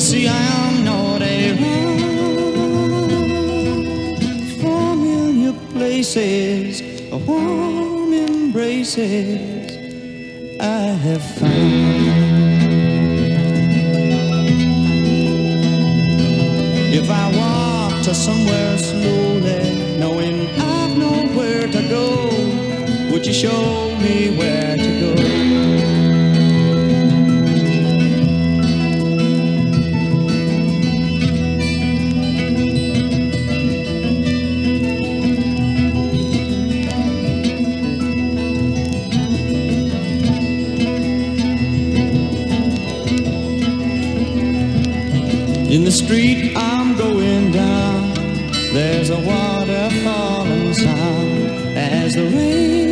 see, I am not a familiar places, a warm embraces I have found. If I walk to somewhere slowly, knowing I've nowhere to go, would you show me where to go? In the street I'm going down, there's a waterfall and sound as the rain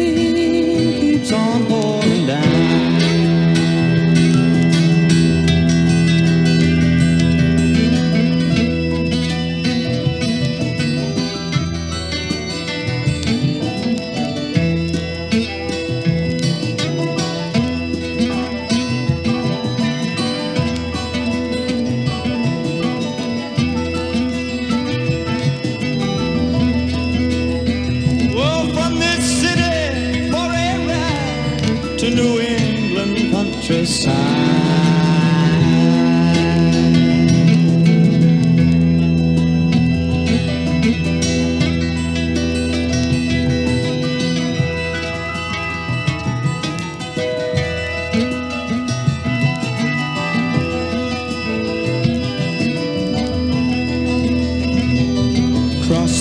Across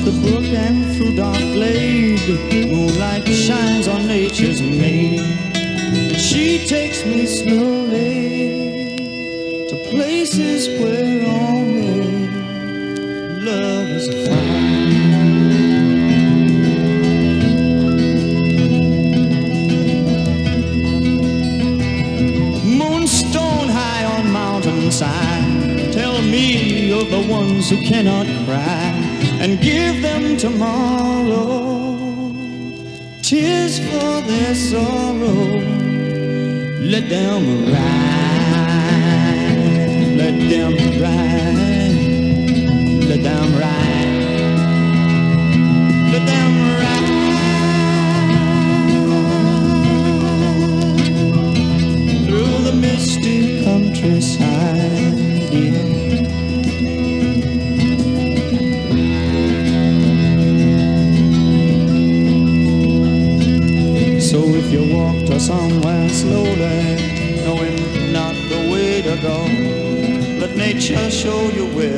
the brook and through dark glade, moonlight shines on nature's tell me of the ones who cannot cry and give them tomorrow. Tears for their sorrow, let them ride, let them ride, let them ride, So if you walk to somewhere slowly, knowing not the way to go, let nature show you where